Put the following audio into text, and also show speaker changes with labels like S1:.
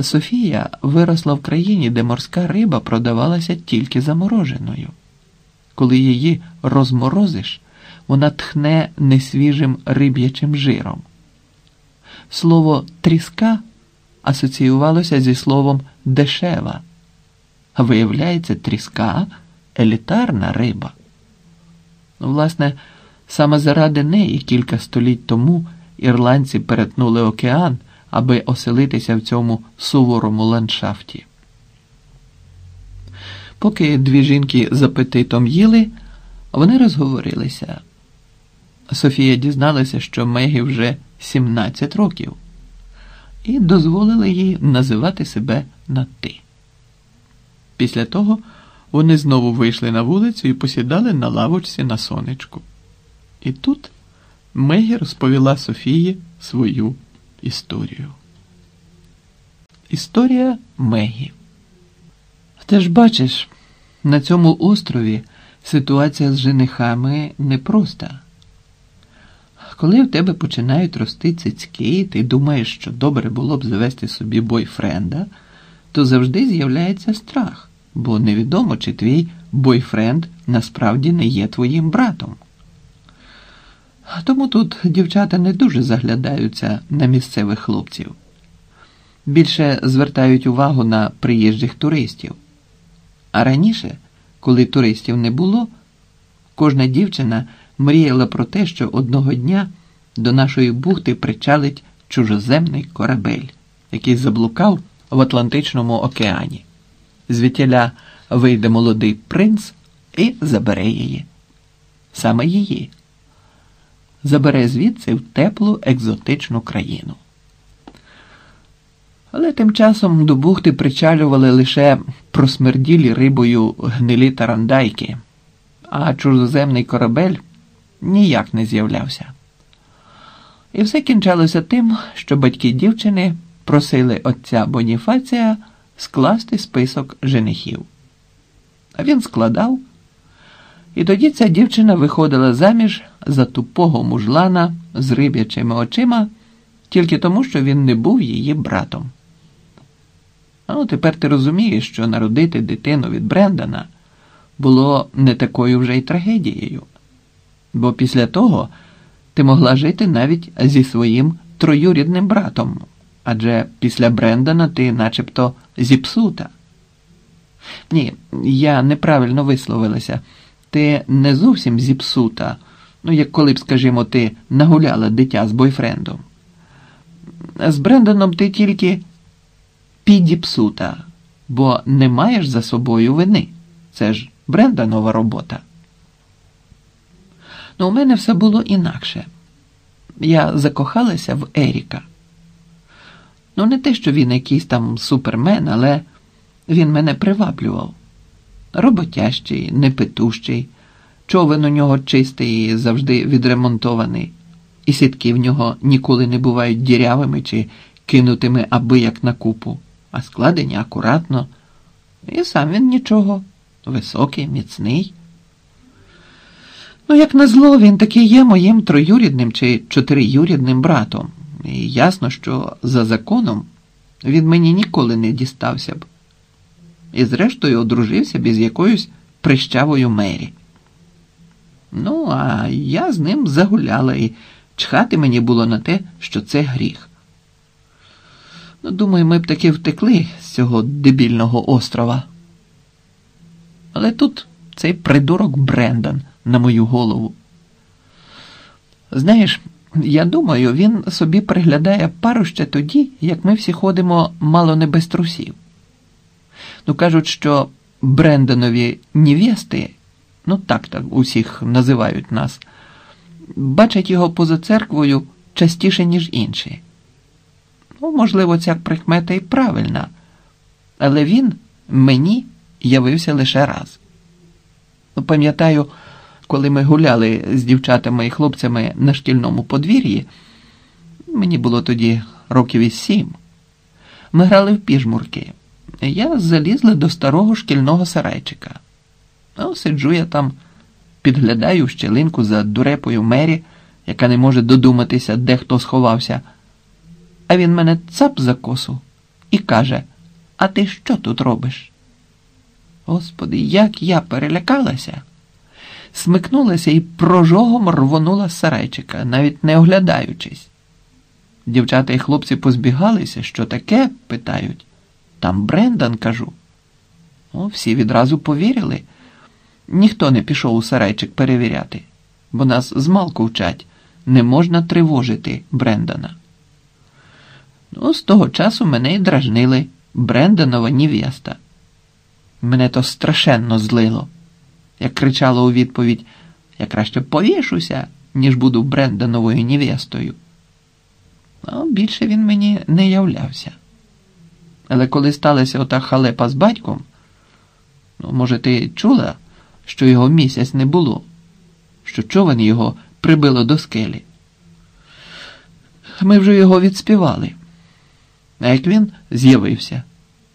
S1: Софія виросла в країні, де морська риба продавалася тільки замороженою. Коли її розморозиш, вона тхне несвіжим риб'ячим жиром. Слово тріска асоціювалося зі словом дешева, а виявляється, тріска елітарна риба. Власне, саме заради неї кілька століть тому ірландці перетнули океан, аби оселитися в цьому суворому ландшафті. Поки дві жінки з апетитом їли, вони розговорилися. Софія дізналася, що Мегі вже 17 років, і дозволила їй називати себе на ти. Після того вони знову вийшли на вулицю і посідали на лавочці на сонечку. І тут Мегі розповіла Софії свою історію. Історія Мегі. Ти ж бачиш, на цьому острові ситуація з женихами непроста. Коли в тебе починають рости цицьки, і ти думаєш, що добре було б завести собі бойфренда, то завжди з'являється страх, бо невідомо, чи твій бойфренд насправді не є твоїм братом. Тому тут дівчата не дуже заглядаються на місцевих хлопців. Більше звертають увагу на приїжджих туристів. А раніше, коли туристів не було, кожна дівчина мріяла про те, що одного дня до нашої бухти причалить чужоземний корабель, який заблукав в Атлантичному океані. Звідтіля вийде молодий принц і забере її. Саме її. Забере звідси в теплу екзотичну країну. Але тим часом до бухти причалювали лише просмерділі рибою гнилі тарандайки, а чужоземний корабель ніяк не з'являвся. І все кінчалося тим, що батьки дівчини просили отця Боніфація скласти список женихів. А він складав, і тоді ця дівчина виходила заміж за тупого мужлана з риб'ячими очима тільки тому, що він не був її братом. Ну, тепер ти розумієш, що народити дитину від Брендана було не такою вже й трагедією, бо після того ти могла жити навіть зі своїм троюрідним братом, адже після Брендана ти начебто зіпсута. Ні, я неправильно висловилася. Ти не зовсім зіпсута, ну, як коли б, скажімо, ти нагуляла дитя з бойфрендом. З Бренданом ти тільки підіпсута, бо не маєш за собою вини. Це ж Бренданова робота. Ну, у мене все було інакше. Я закохалася в Еріка. Ну, не те, що він якийсь там супермен, але він мене приваблював. Роботящий, непитущий, човен у нього чистий і завжди відремонтований, і сітки в нього ніколи не бувають дірявими чи кинутими аби як на купу а складені акуратно. І сам він нічого, високий, міцний. Ну, як на зло, він таки є моїм троюрідним чи чотириюрідним братом. І ясно, що за законом він мені ніколи не дістався б. І зрештою одружився б із якоюсь прищавою мері. Ну, а я з ним загуляла і чхати мені було на те, що це гріх. Ну, думаю, ми б таки втекли з цього дебільного острова. Але тут цей придурок Брендан на мою голову. Знаєш, я думаю, він собі приглядає пару ще тоді, як ми всі ходимо мало не без трусів. Ну, кажуть, що Бренданові невести, ну так так усіх називають нас, бачать його поза церквою частіше, ніж інші. Ну, можливо, ця прикмета і правильна, але він мені явився лише раз. Ну, Пам'ятаю, коли ми гуляли з дівчатами і хлопцями на шкільному подвір'ї, мені було тоді років із сім. Ми грали в піжмурки. Я залізла до старого шкільного сарайчика. Ну, сиджу я там, підглядаю в щелинку за дурепою мері, яка не може додуматися, де хто сховався а він мене цап за косу і каже: А ти що тут робиш? Господи, як я перелякалася, смикнулася і прожогом рвонула з сарайчика, навіть не оглядаючись. Дівчата і хлопці позбігалися, що таке, питають. Там Брендан, кажу. О, всі відразу повірили. Ніхто не пішов у сарайчик перевіряти, бо нас змалку вчать, не можна тривожити Брендана. Ну, з того часу мене й дражнили Бренданова невеста. Мене то страшенно злило, як кричала у відповідь: я краще повішуся, ніж буду Брендановою невестою. А більше він мені не являвся. Але коли сталася ота халепа з батьком, ну, може, ти чула, що його місяць не було, що човен його прибило до скелі. Ми вже його відспівали. А як він з'явився?